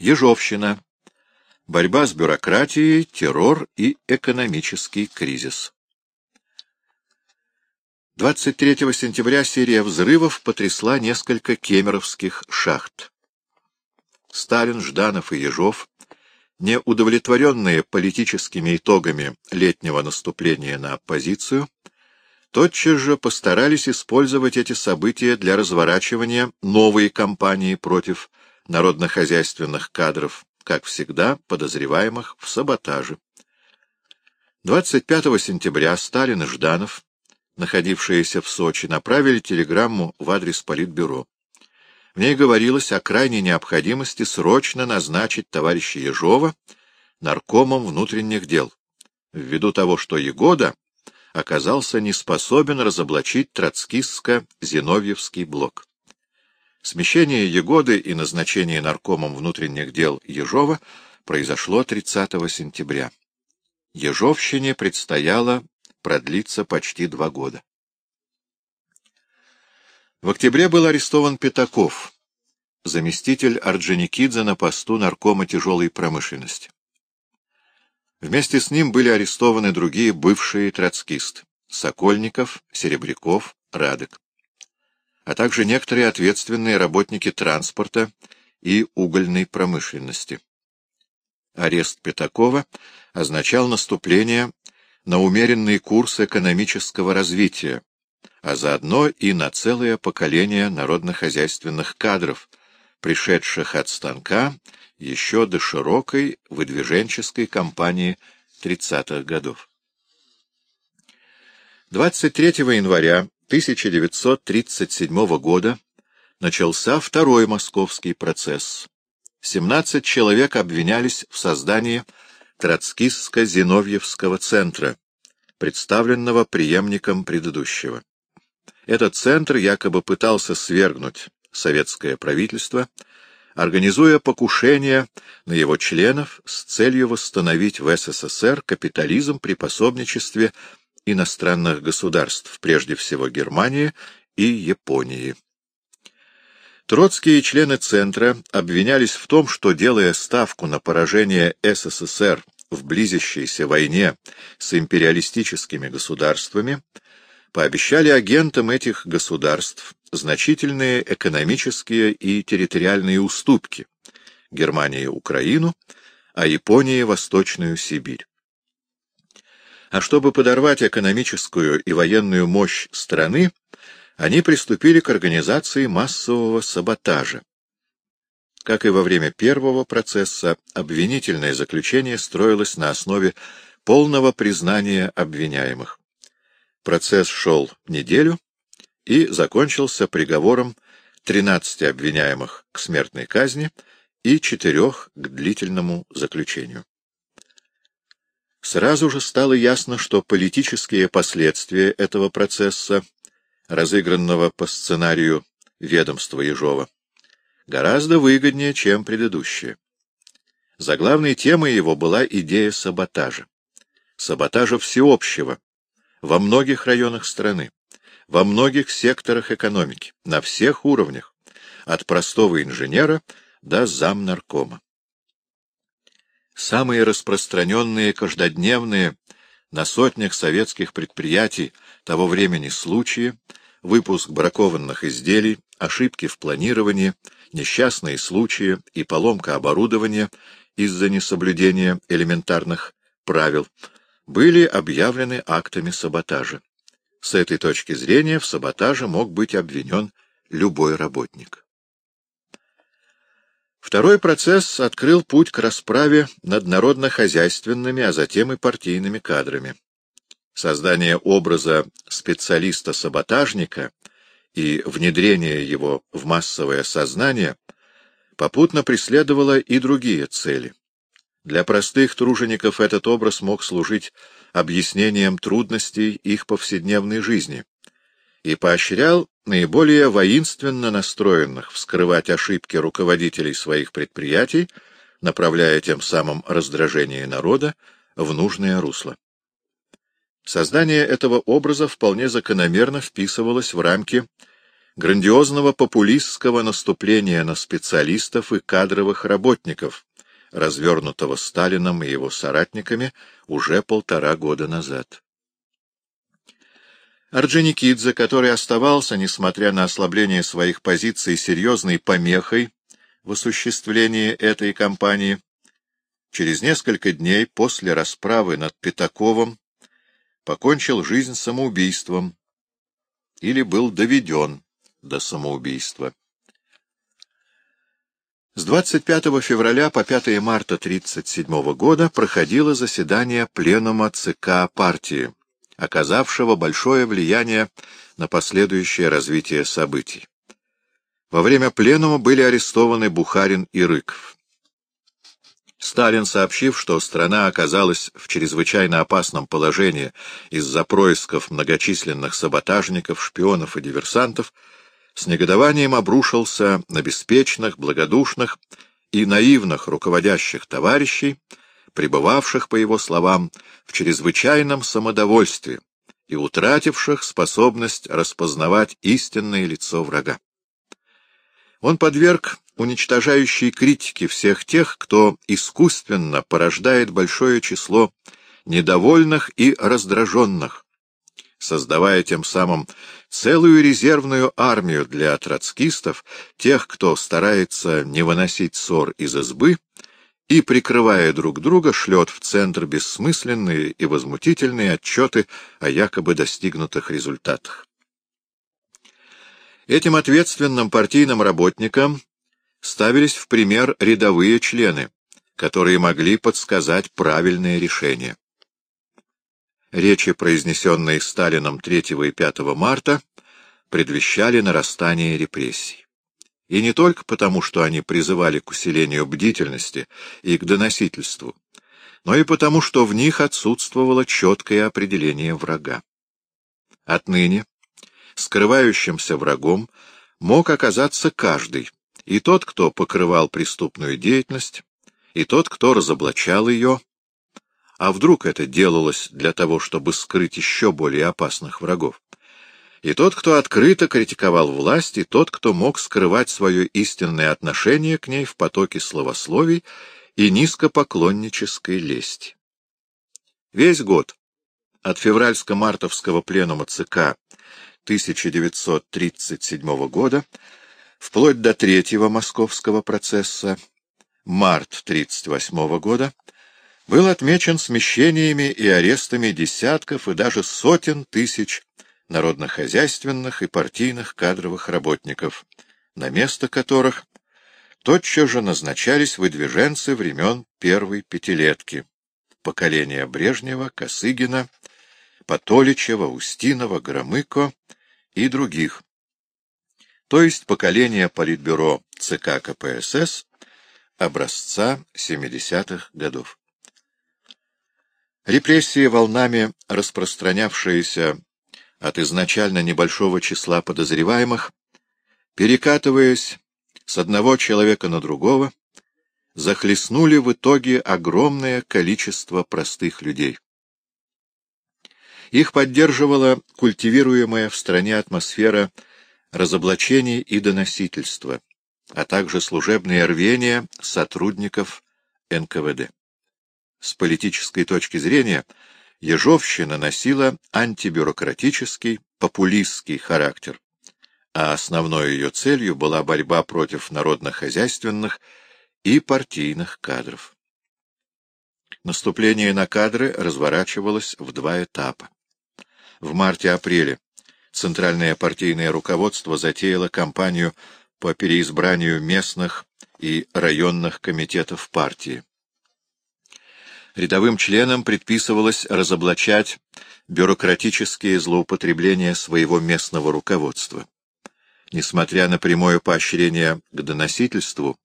Ежовщина. Борьба с бюрократией, террор и экономический кризис. 23 сентября серия взрывов потрясла несколько кемеровских шахт. Сталин, Жданов и Ежов, не удовлетворенные политическими итогами летнего наступления на оппозицию, тотчас же постарались использовать эти события для разворачивания новой кампании против народно-хозяйственных кадров, как всегда подозреваемых в саботаже. 25 сентября Сталин и Жданов находившиеся в Сочи, направили телеграмму в адрес Политбюро. В ней говорилось о крайней необходимости срочно назначить товарища Ежова наркомом внутренних дел, ввиду того, что Егода оказался не способен разоблачить троцкистско-зиновьевский блок. Смещение Егоды и назначение наркомом внутренних дел Ежова произошло 30 сентября. Ежовщине предстояло продлится почти два года. В октябре был арестован Пятаков, заместитель Орджоникидзе на посту наркома тяжелой промышленности. Вместе с ним были арестованы другие бывшие троцкисты — Сокольников, Серебряков, Радек, а также некоторые ответственные работники транспорта и угольной промышленности. Арест Пятакова означал наступление на умеренный курс экономического развития, а заодно и на целое поколение народно-хозяйственных кадров, пришедших от станка еще до широкой выдвиженческой кампании 30-х годов. 23 января 1937 года начался второй московский процесс. 17 человек обвинялись в создании Троцкистско-Зиновьевского центра, представленного преемником предыдущего. Этот центр якобы пытался свергнуть советское правительство, организуя покушение на его членов с целью восстановить в СССР капитализм при пособничестве иностранных государств, прежде всего Германии и Японии. Троцкие и члены Центра обвинялись в том, что, делая ставку на поражение СССР в близящейся войне с империалистическими государствами, пообещали агентам этих государств значительные экономические и территориальные уступки Германии — Украину, а Японии — Восточную Сибирь. А чтобы подорвать экономическую и военную мощь страны, они приступили к организации массового саботажа. Как и во время первого процесса, обвинительное заключение строилось на основе полного признания обвиняемых. Процесс шел неделю и закончился приговором 13 обвиняемых к смертной казни и четырех к длительному заключению. Сразу же стало ясно, что политические последствия этого процесса разыгранного по сценарию ведомства Ежова, гораздо выгоднее, чем предыдущее. Заглавной темой его была идея саботажа. Саботажа всеобщего, во многих районах страны, во многих секторах экономики, на всех уровнях, от простого инженера до замнаркома. Самые распространенные каждодневные на сотнях советских предприятий того времени случаи выпуск бракованных изделий, ошибки в планировании, несчастные случаи и поломка оборудования из-за несоблюдения элементарных правил были объявлены актами саботажа. С этой точки зрения в саботаже мог быть обвинен любой работник. Второй процесс открыл путь к расправе над народно-хозяйственными, а затем и партийными кадрами. Создание образа специалиста-саботажника и внедрение его в массовое сознание попутно преследовало и другие цели. Для простых тружеников этот образ мог служить объяснением трудностей их повседневной жизни и поощрял наиболее воинственно настроенных вскрывать ошибки руководителей своих предприятий, направляя тем самым раздражение народа в нужное русло. Создание этого образа вполне закономерно вписывалось в рамки грандиозного популистского наступления на специалистов и кадровых работников, развернутого Сталином и его соратниками уже полтора года назад. Орджоникидзе, который оставался, несмотря на ослабление своих позиций, серьезной помехой в осуществлении этой кампании, через несколько дней после расправы над Пятаковым покончил жизнь самоубийством или был доведен до самоубийства. С 25 февраля по 5 марта 1937 года проходило заседание Пленума ЦК партии, оказавшего большое влияние на последующее развитие событий. Во время Пленума были арестованы Бухарин и Рыков. Сталин, сообщив, что страна оказалась в чрезвычайно опасном положении из-за происков многочисленных саботажников, шпионов и диверсантов, с негодованием обрушился на беспечных, благодушных и наивных руководящих товарищей, пребывавших, по его словам, в чрезвычайном самодовольстве и утративших способность распознавать истинное лицо врага. Он подверг уничтожающей критике всех тех, кто искусственно порождает большое число недовольных и раздраженных, создавая тем самым целую резервную армию для троцкистов, тех, кто старается не выносить ссор из избы и, прикрывая друг друга, шлет в центр бессмысленные и возмутительные отчеты о якобы достигнутых результатах. Этим ответственным партийным работникам ставились в пример рядовые члены, которые могли подсказать правильное решение. Речи, произнесенные Сталином 3 и 5 марта, предвещали нарастание репрессий. И не только потому, что они призывали к усилению бдительности и к доносительству, но и потому, что в них отсутствовало четкое определение врага. Отныне скрывающимся врагом мог оказаться каждый, и тот, кто покрывал преступную деятельность, и тот, кто разоблачал ее, а вдруг это делалось для того, чтобы скрыть еще более опасных врагов, и тот, кто открыто критиковал власть, и тот, кто мог скрывать свое истинное отношение к ней в потоке словословий и низкопоклоннической лести. Весь год, от февральско-мартовского пленума ЦК 1937 года вплоть до третьего московского процесса, март 1938 года, был отмечен смещениями и арестами десятков и даже сотен тысяч народнохозяйственных и партийных кадровых работников, на место которых тотчас же назначались выдвиженцы времен первой пятилетки, поколения Брежнева, Косыгина, Патоличева, Устинова, Громыко и других, то есть поколение Политбюро ЦК КПСС образца 70-х годов. Репрессии, волнами распространявшиеся от изначально небольшого числа подозреваемых, перекатываясь с одного человека на другого, захлестнули в итоге огромное количество простых людей. Их поддерживала культивируемая в стране атмосфера разоблачений и доносительства, а также служебные рвения сотрудников НКВД. С политической точки зрения Ежовщина носила антибюрократический, популистский характер, а основной ее целью была борьба против народно-хозяйственных и партийных кадров. Наступление на кадры разворачивалось в два этапа. В марте-апреле Центральное партийное руководство затеяло кампанию по переизбранию местных и районных комитетов партии. Рядовым членам предписывалось разоблачать бюрократические злоупотребления своего местного руководства. Несмотря на прямое поощрение к доносительству,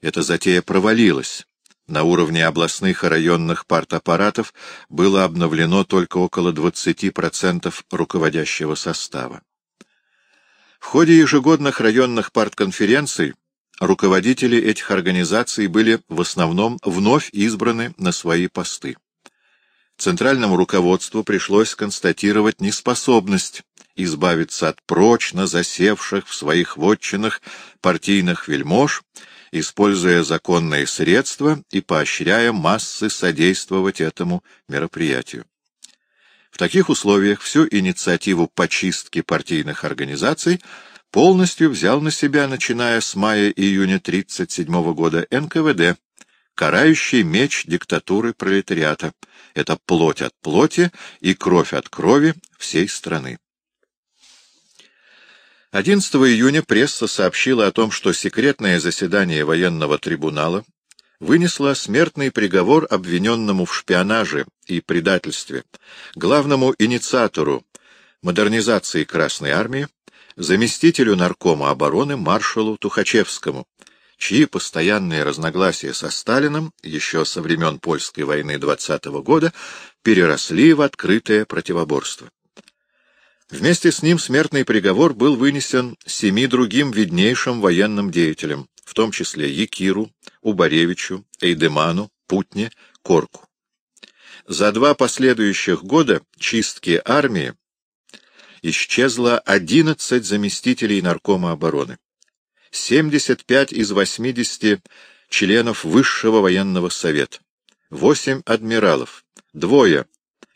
эта затея провалилась, на уровне областных и районных партаппаратов было обновлено только около 20% руководящего состава. В ходе ежегодных районных партконференций руководители этих организаций были в основном вновь избраны на свои посты. Центральному руководству пришлось констатировать неспособность избавиться от прочно засевших в своих вотчинах партийных вельмож, используя законные средства и поощряя массы содействовать этому мероприятию. В таких условиях всю инициативу по чистке партийных организаций полностью взял на себя, начиная с мая-июня 1937 года, НКВД, карающий меч диктатуры пролетариата. Это плоть от плоти и кровь от крови всей страны. 11 июня пресса сообщила о том, что секретное заседание военного трибунала вынесло смертный приговор обвиненному в шпионаже и предательстве, главному инициатору модернизации Красной Армии, заместителю наркома обороны маршалу Тухачевскому, чьи постоянные разногласия со Сталиным еще со времен Польской войны 20 -го года переросли в открытое противоборство. Вместе с ним смертный приговор был вынесен семи другим виднейшим военным деятелям, в том числе Якиру, Убаревичу, Эйдеману, Путне, Корку. За два последующих года чистки армии исчезло 11 заместителей наркома обороны, 75 из 80 членов Высшего военного совета, 8 адмиралов, двое,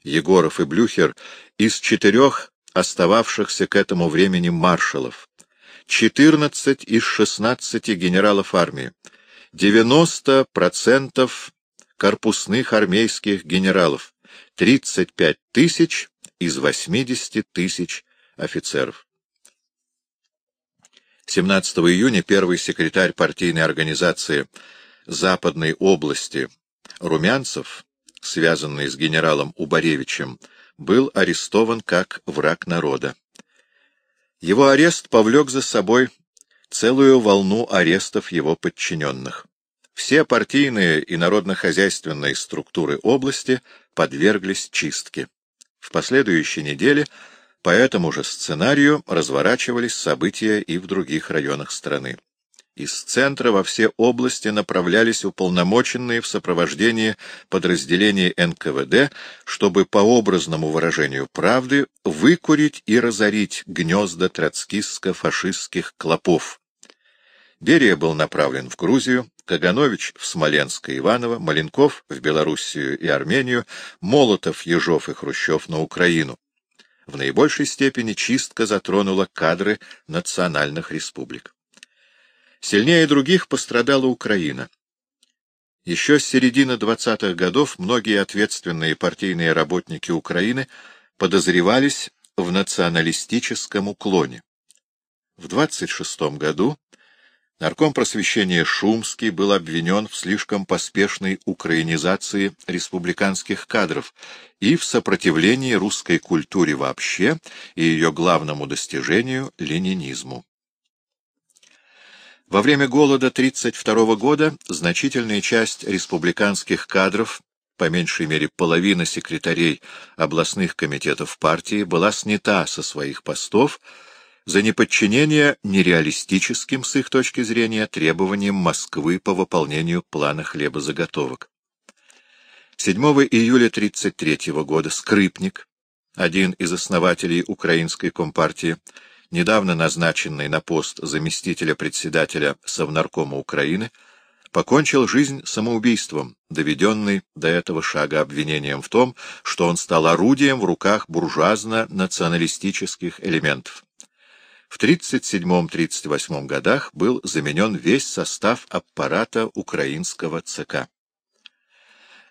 Егоров и Блюхер, из четырех остававшихся к этому времени маршалов, 14 из 16 генералов армии, 90% корпусных армейских генералов, 35 тысяч из 80 тысяч офицеров. 17 июня первый секретарь партийной организации Западной области Румянцев, связанный с генералом Убаревичем, был арестован как враг народа. Его арест повлек за собой целую волну арестов его подчиненных. Все партийные и народно-хозяйственные структуры области подверглись чистке. В последующей неделе по этому же сценарию разворачивались события и в других районах страны. Из центра во все области направлялись уполномоченные в сопровождении подразделений НКВД, чтобы, по образному выражению правды, выкурить и разорить гнезда троцкистско-фашистских клопов. Берия был направлен в Грузию, Каганович — в Смоленск и Иваново, Маленков — в Белоруссию и Армению, Молотов, Ежов и Хрущев — на Украину. В наибольшей степени чистка затронула кадры национальных республик. Сильнее других пострадала Украина. Еще с середины 20-х годов многие ответственные партийные работники Украины подозревались в националистическом уклоне. В 26 году нарком просвещения Шумский был обвинен в слишком поспешной украинизации республиканских кадров и в сопротивлении русской культуре вообще и ее главному достижению — ленинизму. Во время голода 1932 года значительная часть республиканских кадров, по меньшей мере половина секретарей областных комитетов партии, была снята со своих постов за неподчинение нереалистическим, с их точки зрения, требованиям Москвы по выполнению плана хлебозаготовок. 7 июля 1933 года Скрипник, один из основателей Украинской компартии, недавно назначенный на пост заместителя председателя Совнаркома Украины, покончил жизнь самоубийством, доведенный до этого шага обвинением в том, что он стал орудием в руках буржуазно-националистических элементов. В 1937-1938 годах был заменен весь состав аппарата украинского ЦК.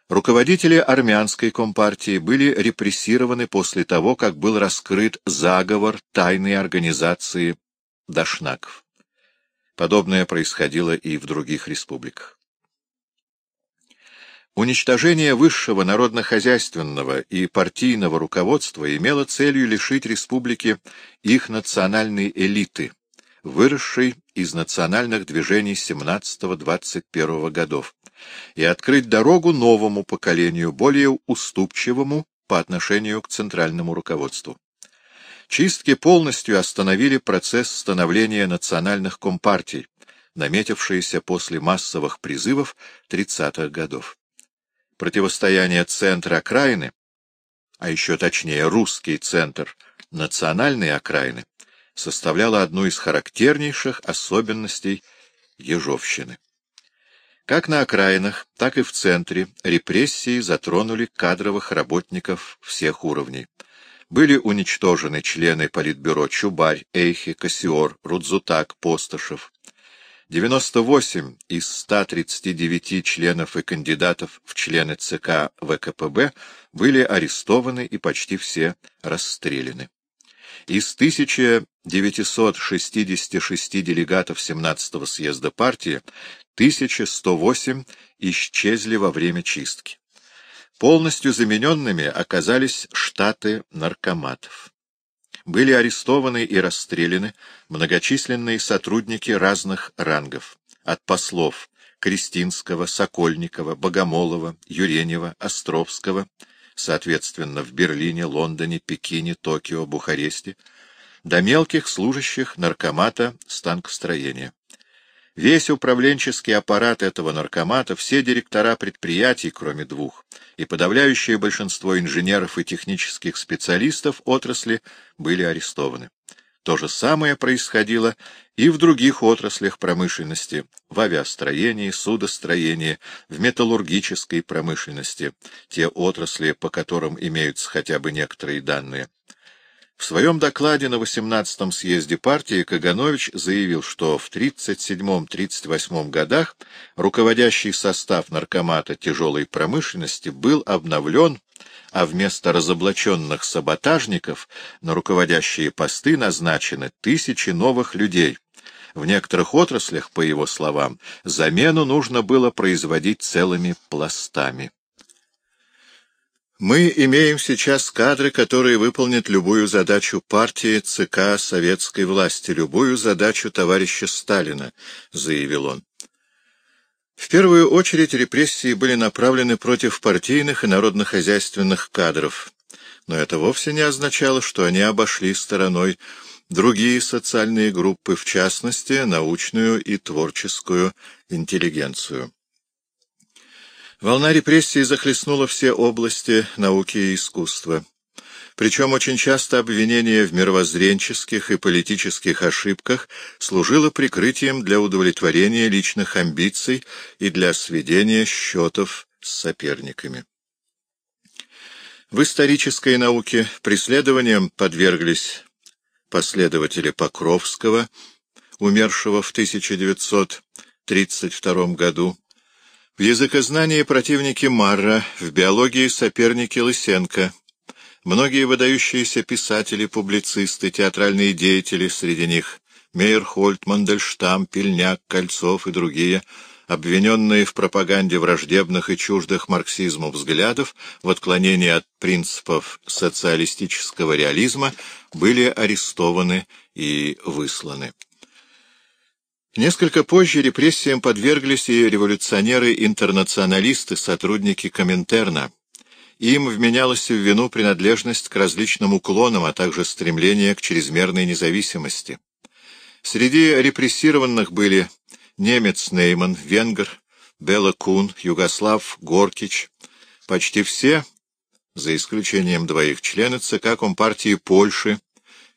Руководители армянской компартии были репрессированы после того, как был раскрыт заговор тайной организации Дашнаков. Подобное происходило и в других республиках. Уничтожение высшего народно-хозяйственного и партийного руководства имело целью лишить республики их национальной элиты, выросшей из национальных движений 17-21 годов, и открыть дорогу новому поколению, более уступчивому по отношению к центральному руководству. Чистки полностью остановили процесс становления национальных компартий, наметившиеся после массовых призывов 30-х годов. Противостояние центра окраины, а еще точнее русский центр национальной окраины составляла одну из характернейших особенностей Ежовщины. Как на окраинах, так и в центре репрессии затронули кадровых работников всех уровней. Были уничтожены члены Политбюро Чубарь, Эйхи, Кассиор, Рудзутак, Постышев. 98 из 139 членов и кандидатов в члены ЦК ВКПБ были арестованы и почти все расстреляны. Из 1966 делегатов 17-го съезда партии 1108 исчезли во время чистки. Полностью замененными оказались штаты наркоматов. Были арестованы и расстреляны многочисленные сотрудники разных рангов, от послов Кристинского, Сокольникова, Богомолова, Юренева, Островского, соответственно, в Берлине, Лондоне, Пекине, Токио, Бухаресте, до мелких служащих наркомата станкостроения. Весь управленческий аппарат этого наркомата, все директора предприятий, кроме двух, и подавляющее большинство инженеров и технических специалистов отрасли были арестованы. То же самое происходило и в других отраслях промышленности, в авиастроении, судостроении, в металлургической промышленности, те отрасли, по которым имеются хотя бы некоторые данные. В своем докладе на 18-м съезде партии Каганович заявил, что в 1937-1938 годах руководящий состав наркомата тяжелой промышленности был обновлен, а вместо разоблаченных саботажников на руководящие посты назначены тысячи новых людей. В некоторых отраслях, по его словам, замену нужно было производить целыми пластами. Мы имеем сейчас кадры, которые выполнят любую задачу партии, ЦК, советской власти, любую задачу товарища Сталина, — заявил он. В первую очередь репрессии были направлены против партийных и народно-хозяйственных кадров, но это вовсе не означало, что они обошли стороной другие социальные группы, в частности, научную и творческую интеллигенцию. Волна репрессий захлестнула все области науки и искусства. Причем очень часто обвинение в мировоззренческих и политических ошибках служило прикрытием для удовлетворения личных амбиций и для сведения счетов с соперниками. В исторической науке преследованием подверглись последователи Покровского, умершего в 1932 году, в языкознании противники Марра, в биологии соперники Лысенко. Многие выдающиеся писатели, публицисты, театральные деятели, среди них Мейерхольд, Мандельштам, Пельняк, Кольцов и другие, обвиненные в пропаганде враждебных и чуждых марксизму взглядов в отклонении от принципов социалистического реализма, были арестованы и высланы. Несколько позже репрессиям подверглись и революционеры-интернационалисты, сотрудники Коминтерна. Им вменялась в вину принадлежность к различным уклонам, а также стремление к чрезмерной независимости. Среди репрессированных были немец Нейман, венгр, Белла Кун, югослав Горкич. Почти все, за исключением двоих членов ЦК Компартии Польши,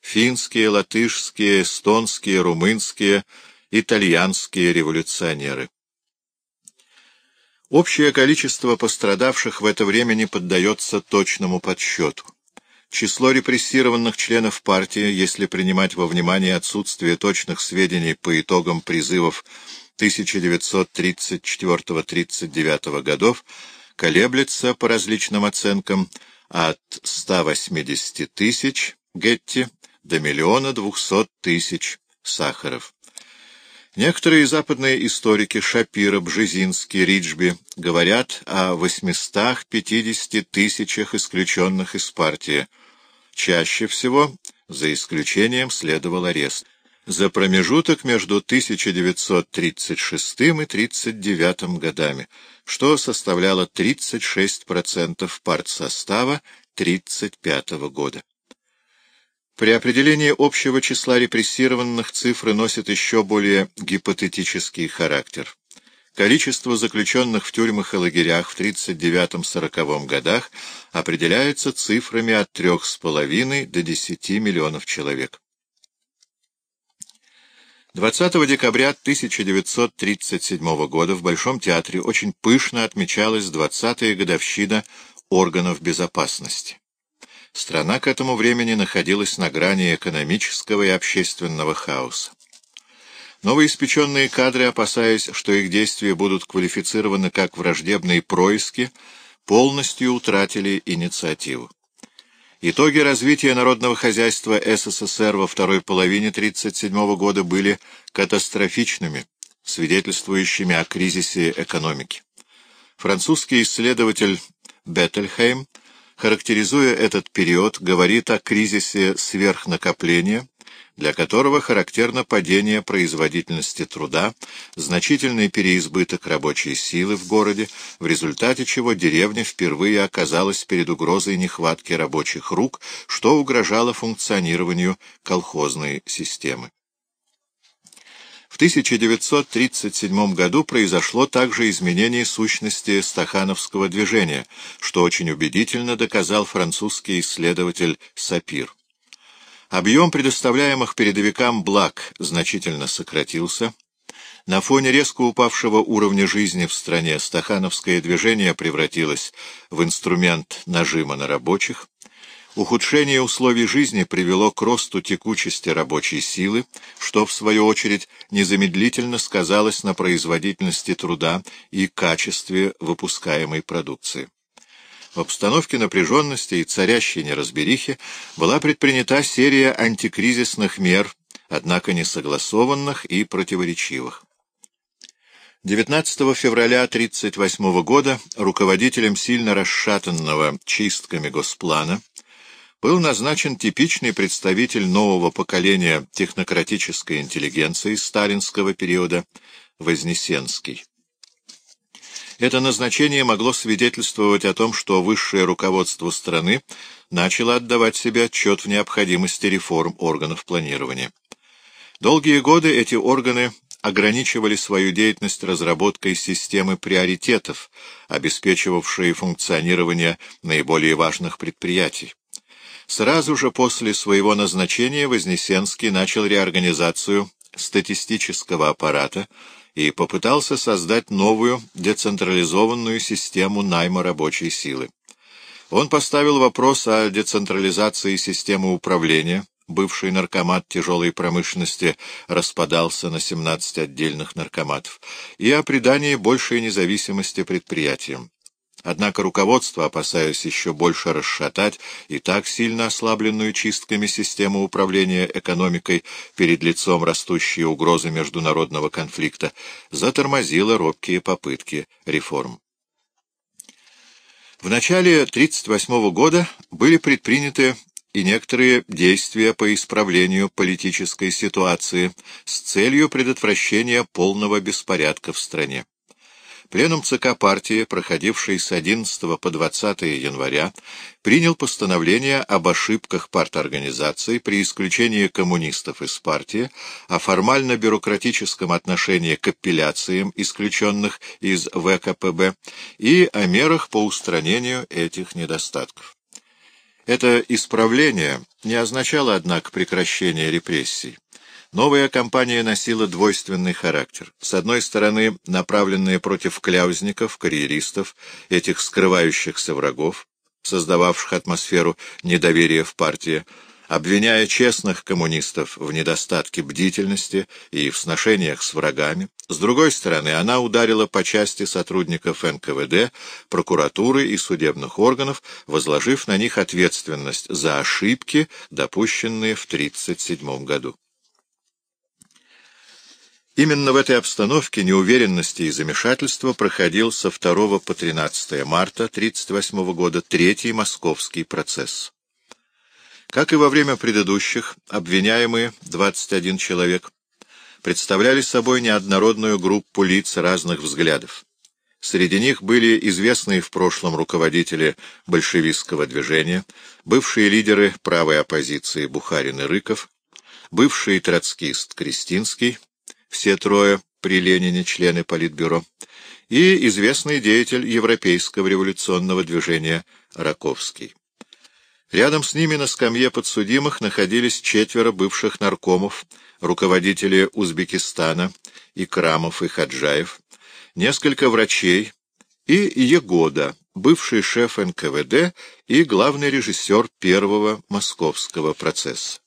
финские, латышские, эстонские, румынские, итальянские революционеры. Общее количество пострадавших в это время не поддается точному подсчету. Число репрессированных членов партии, если принимать во внимание отсутствие точных сведений по итогам призывов 1934-39 годов, колеблется по различным оценкам от 180 тысяч Гетти до миллиона двухсот тысяч Сахаров. Некоторые западные историки Шапира, Бжезинский, Риджби говорят о 850 тысячах исключенных из партии. Чаще всего, за исключением, следовал арест. За промежуток между 1936 и 1939 годами, что составляло 36% партсостава 1935 года. При определении общего числа репрессированных цифры носят еще более гипотетический характер. количество заключенных в тюрьмах и лагерях в 39-40 годах определяется цифрами от 3,5 до 10 миллионов человек. 20 декабря 1937 года в Большом театре очень пышно отмечалась 20-я годовщина органов безопасности. Страна к этому времени находилась на грани экономического и общественного хаоса. Новоиспеченные кадры, опасаясь, что их действия будут квалифицированы как враждебные происки, полностью утратили инициативу. Итоги развития народного хозяйства СССР во второй половине 1937 года были катастрофичными, свидетельствующими о кризисе экономики. Французский исследователь Беттельхейм, характеризуя этот период, говорит о кризисе сверхнакопления, для которого характерно падение производительности труда, значительный переизбыток рабочей силы в городе, в результате чего деревня впервые оказалась перед угрозой нехватки рабочих рук, что угрожало функционированию колхозной системы. В 1937 году произошло также изменение сущности стахановского движения, что очень убедительно доказал французский исследователь Сапир. Объем предоставляемых передовикам благ значительно сократился. На фоне резко упавшего уровня жизни в стране стахановское движение превратилось в инструмент нажима на рабочих. Ухудшение условий жизни привело к росту текучести рабочей силы, что, в свою очередь, незамедлительно сказалось на производительности труда и качестве выпускаемой продукции. В обстановке напряженности и царящей неразберихи была предпринята серия антикризисных мер, однако несогласованных и противоречивых. 19 февраля 1938 года руководителем сильно расшатанного чистками Госплана был назначен типичный представитель нового поколения технократической интеллигенции сталинского периода Вознесенский. Это назначение могло свидетельствовать о том, что высшее руководство страны начало отдавать себе отчет в необходимости реформ органов планирования. Долгие годы эти органы ограничивали свою деятельность разработкой системы приоритетов, обеспечивавшей функционирование наиболее важных предприятий. Сразу же после своего назначения Вознесенский начал реорганизацию статистического аппарата, и попытался создать новую децентрализованную систему найма рабочей силы. Он поставил вопрос о децентрализации системы управления, бывший наркомат тяжелой промышленности распадался на 17 отдельных наркоматов, и о придании большей независимости предприятиям. Однако руководство, опасаясь еще больше расшатать и так сильно ослабленную чистками систему управления экономикой перед лицом растущей угрозы международного конфликта, затормозило робкие попытки реформ. В начале 1938 года были предприняты и некоторые действия по исправлению политической ситуации с целью предотвращения полного беспорядка в стране. Пленум ЦК партии, проходивший с 11 по 20 января, принял постановление об ошибках парторганизации при исключении коммунистов из партии, о формально-бюрократическом отношении к апелляциям, исключенных из ВКПБ, и о мерах по устранению этих недостатков. Это исправление не означало, однако, прекращение репрессий. Новая кампания носила двойственный характер. С одной стороны, направленная против кляузников, карьеристов, этих скрывающихся врагов, создававших атмосферу недоверия в партии, обвиняя честных коммунистов в недостатке бдительности и в сношениях с врагами. С другой стороны, она ударила по части сотрудников НКВД, прокуратуры и судебных органов, возложив на них ответственность за ошибки, допущенные в 1937 году. Именно в этой обстановке неуверенности и замешательства проходил со 2 по 13 марта 1938 года Третий Московский процесс. Как и во время предыдущих, обвиняемые, 21 человек, представляли собой неоднородную группу лиц разных взглядов. Среди них были известные в прошлом руководители большевистского движения, бывшие лидеры правой оппозиции Бухарин и Рыков, бывший троцкист Кристинский, все трое при Ленине члены Политбюро, и известный деятель европейского революционного движения Раковский. Рядом с ними на скамье подсудимых находились четверо бывших наркомов, руководители Узбекистана, Икрамов и Хаджаев, несколько врачей и Егода, бывший шеф НКВД и главный режиссер первого московского процесса.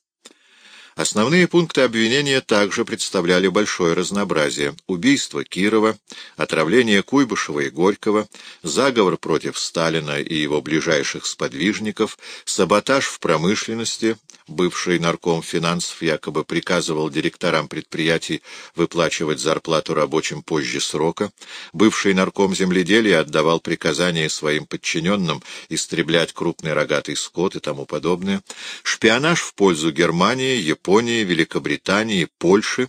Основные пункты обвинения также представляли большое разнообразие. Убийство Кирова, отравление Куйбышева и Горького, заговор против Сталина и его ближайших сподвижников, саботаж в промышленности, бывший нарком финансов якобы приказывал директорам предприятий выплачивать зарплату рабочим позже срока, бывший нарком земледелия отдавал приказания своим подчиненным истреблять крупный рогатый скот и тому подобное, шпионаж в пользу Германии, Японии, Великобритании, Польши,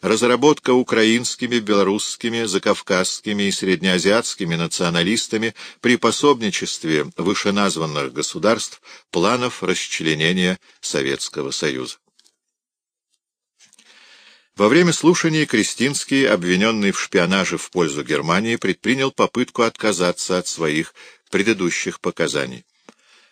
разработка украинскими, белорусскими, закавказскими и среднеазиатскими националистами при пособничестве вышеназванных государств планов расчленения Советского Союза. Во время слушаний Кристинский, обвиненный в шпионаже в пользу Германии, предпринял попытку отказаться от своих предыдущих показаний.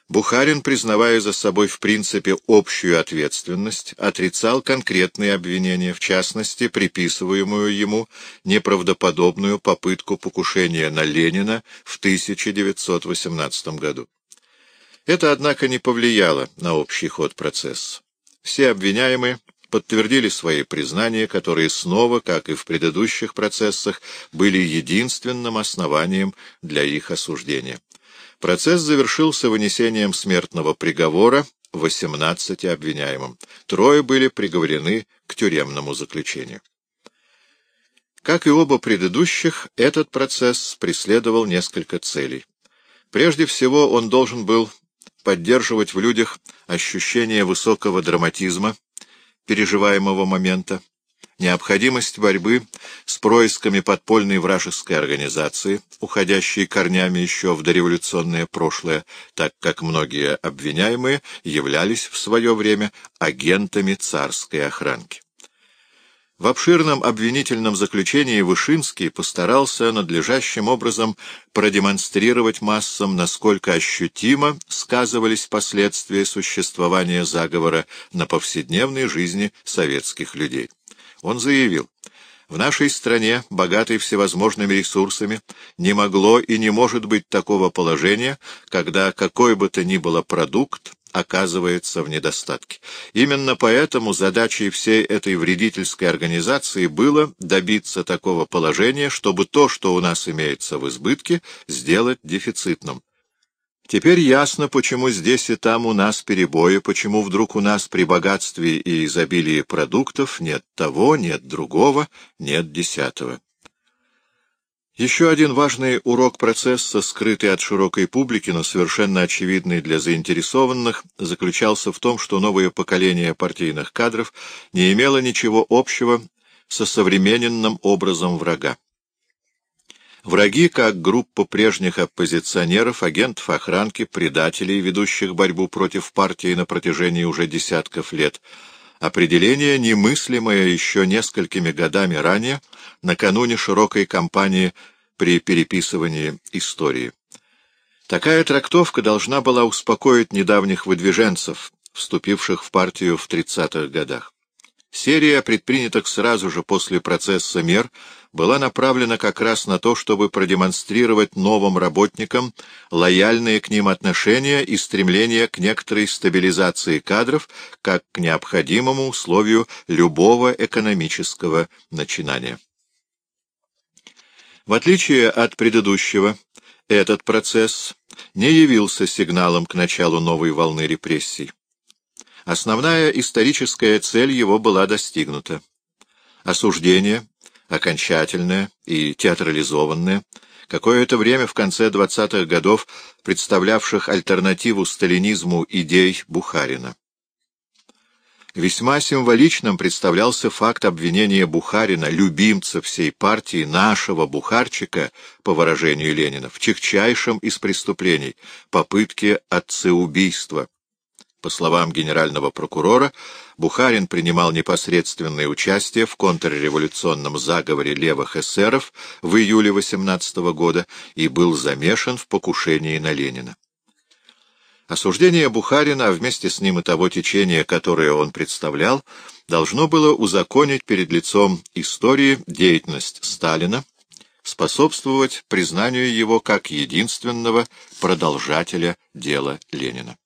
Бухарин, признавая за собой в принципе общую ответственность, отрицал конкретные обвинения, в частности, приписываемую ему неправдоподобную попытку покушения на Ленина в 1918 году. Это, однако, не повлияло на общий ход процесса. Все обвиняемые подтвердили свои признания, которые снова, как и в предыдущих процессах, были единственным основанием для их осуждения. Процесс завершился вынесением смертного приговора 18 обвиняемым. Трое были приговорены к тюремному заключению. Как и оба предыдущих, этот процесс преследовал несколько целей. Прежде всего, он должен был поддерживать в людях ощущение высокого драматизма, переживаемого момента, необходимость борьбы с происками подпольной вражеской организации, уходящей корнями еще в дореволюционное прошлое, так как многие обвиняемые являлись в свое время агентами царской охранки. В обширном обвинительном заключении Вышинский постарался надлежащим образом продемонстрировать массам, насколько ощутимо сказывались последствия существования заговора на повседневной жизни советских людей. Он заявил, в нашей стране, богатой всевозможными ресурсами, не могло и не может быть такого положения, когда какой бы то ни было продукт оказывается в недостатке. Именно поэтому задачей всей этой вредительской организации было добиться такого положения, чтобы то, что у нас имеется в избытке, сделать дефицитным. Теперь ясно, почему здесь и там у нас перебои, почему вдруг у нас при богатстве и изобилии продуктов нет того, нет другого, нет десятого. Еще один важный урок процесса, скрытый от широкой публики, но совершенно очевидный для заинтересованных, заключался в том, что новое поколение партийных кадров не имело ничего общего со современным образом врага. Враги, как группа прежних оппозиционеров, агентов охранки, предателей, ведущих борьбу против партии на протяжении уже десятков лет, определение, немыслимое еще несколькими годами ранее, накануне широкой кампании при переписывании истории. Такая трактовка должна была успокоить недавних выдвиженцев, вступивших в партию в 30-х годах. Серия предпринятых сразу же после процесса мер была направлена как раз на то, чтобы продемонстрировать новым работникам лояльные к ним отношения и стремление к некоторой стабилизации кадров как к необходимому условию любого экономического начинания. В отличие от предыдущего, этот процесс не явился сигналом к началу новой волны репрессий. Основная историческая цель его была достигнута. Осуждение, окончательное и театрализованное, какое-то время в конце 20-х годов представлявших альтернативу сталинизму идей Бухарина. Весьма символичным представлялся факт обвинения Бухарина, любимца всей партии, нашего Бухарчика, по выражению Ленина, в чехчайшем из преступлений — попытке отцеубийства, По словам генерального прокурора, Бухарин принимал непосредственное участие в контрреволюционном заговоре левых эсеров в июле 18 года и был замешан в покушении на Ленина. Осуждение Бухарина, а вместе с ним и того течения, которое он представлял, должно было узаконить перед лицом истории деятельность Сталина, способствовать признанию его как единственного продолжателя дела Ленина.